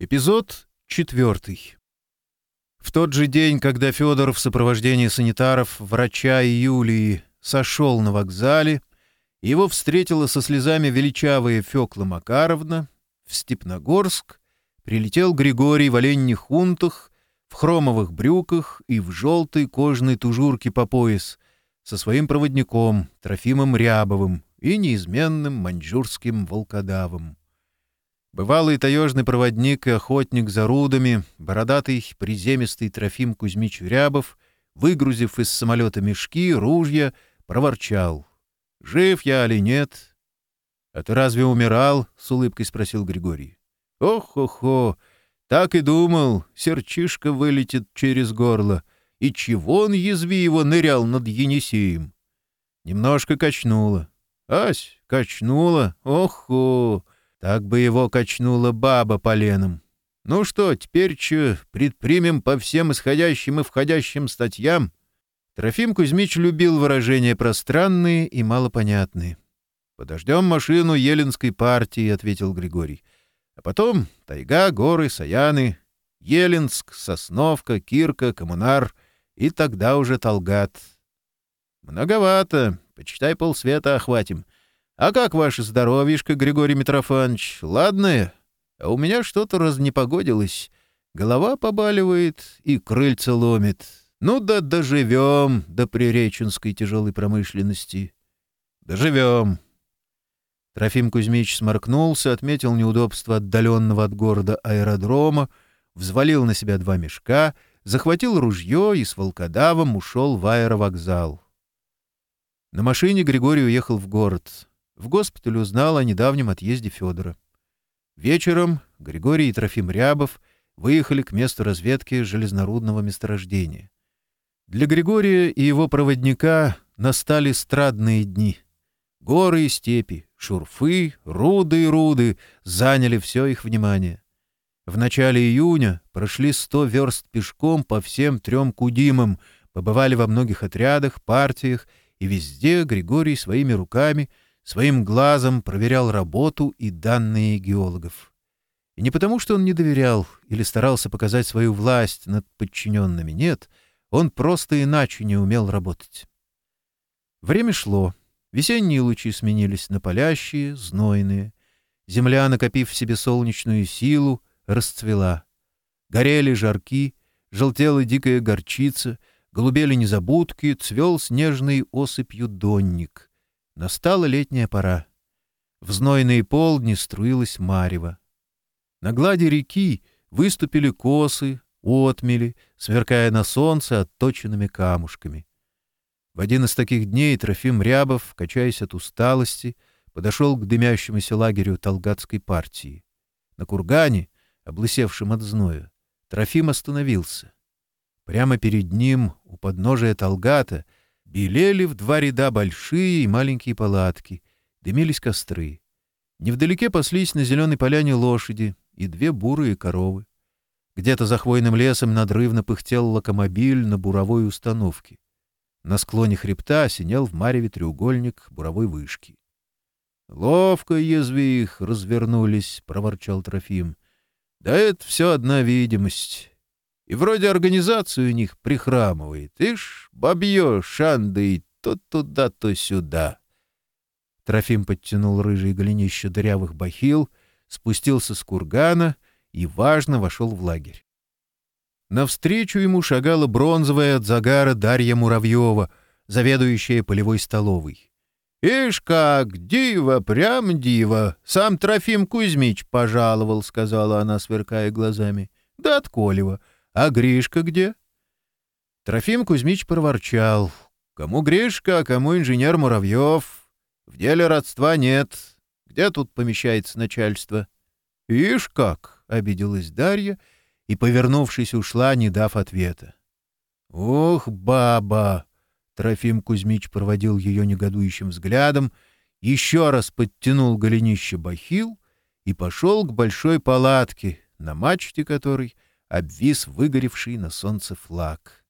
Эпизод четвертый. В тот же день, когда Федор в сопровождении санитаров, врача и Юлии сошел на вокзале, его встретила со слезами величавая Фекла Макаровна, в Степногорск прилетел Григорий в оленьих хунтах, в хромовых брюках и в желтой кожаной тужурке по пояс со своим проводником Трофимом Рябовым и неизменным маньчжурским волкодавом. Бывалый таежный проводник и охотник за рудами, бородатый, приземистый Трофим Кузьмич Рябов, выгрузив из самолета мешки, ружья, проворчал. «Жив я или нет?» «А ты разве умирал?» — с улыбкой спросил Григорий. «Ох-хо-хо! Так и думал, серчишка вылетит через горло. И чего он, язви его, нырял над Енисеем?» Немножко качнуло. «Ась, качнуло, Ох-хо!» Так бы его качнула баба поленом. Ну что, теперь че предпримем по всем исходящим и входящим статьям? Трофим Кузьмич любил выражения пространные и малопонятные. «Подождем машину Еленской партии», — ответил Григорий. «А потом тайга, горы, Саяны, Еленск, Сосновка, Кирка, Коммунар и тогда уже Толгат». «Многовато. Почитай полсвета охватим. «А как ваше здоровьишко, Григорий Митрофанович? Ладно? А у меня что-то разнепогодилось. Голова побаливает и крыльца ломит. Ну да доживем до приреченской тяжелой промышленности. Доживем!» Трофим Кузьмич сморкнулся, отметил неудобство отдаленного от города аэродрома, взвалил на себя два мешка, захватил ружье и с волкодавом ушел в аэровокзал. На машине Григорий уехал в город. В госпитале узнал о недавнем отъезде Федора. Вечером Григорий и Трофим Рябов выехали к месту разведки железнорудного месторождения. Для Григория и его проводника настали страдные дни. Горы и степи, шурфы, руды и руды заняли все их внимание. В начале июня прошли 100 верст пешком по всем трем кудимам, побывали во многих отрядах, партиях, и везде Григорий своими руками — своим глазом проверял работу и данные геологов. И не потому, что он не доверял или старался показать свою власть над подчиненными, нет, он просто иначе не умел работать. Время шло. Весенние лучи сменились на палящие, знойные. Земля, накопив в себе солнечную силу, расцвела. Горели жарки, желтела дикая горчица, голубели незабудки, цвел снежной осыпью донник. Настала летняя пора. В знойные полдни струилась марево. На глади реки выступили косы, отмели, сверкая на солнце отточенными камушками. В один из таких дней Трофим Рябов, качаясь от усталости, подошел к дымящемуся лагерю Талгатской партии. На кургане, облысевшем от зноя, Трофим остановился. Прямо перед ним, у подножия Талгата, — Белели в два ряда большие и маленькие палатки, дымились костры. Невдалеке паслись на зеленой поляне лошади и две бурые коровы. Где-то за хвойным лесом надрывно пыхтел локомобиль на буровой установке. На склоне хребта осенял в мареве треугольник буровой вышки. — Ловко язви их развернулись, — проворчал Трофим. — Да это все одна видимость. И вроде организацию у них прихрамывает. Ишь, бабье, шанды и то туда, то сюда. Трофим подтянул рыжие голенище дырявых бахил, спустился с кургана и, важно, вошел в лагерь. Навстречу ему шагала бронзовая от загара Дарья Муравьева, заведующая полевой столовой. «Ишь как! диво, Прям диво. Сам Трофим Кузьмич пожаловал», — сказала она, сверкая глазами. «Да от Колева. А Гришка где?» Трофим Кузьмич проворчал. «Кому Гришка, а кому инженер Муравьев? В деле родства нет. Где тут помещается начальство?» «Ишь как!» — обиделась Дарья и, повернувшись, ушла, не дав ответа. Ух, баба!» — Трофим Кузьмич проводил ее негодующим взглядом, еще раз подтянул голенище бахил и пошел к большой палатке, на мачте которой — обвис выгоревший на солнце флаг.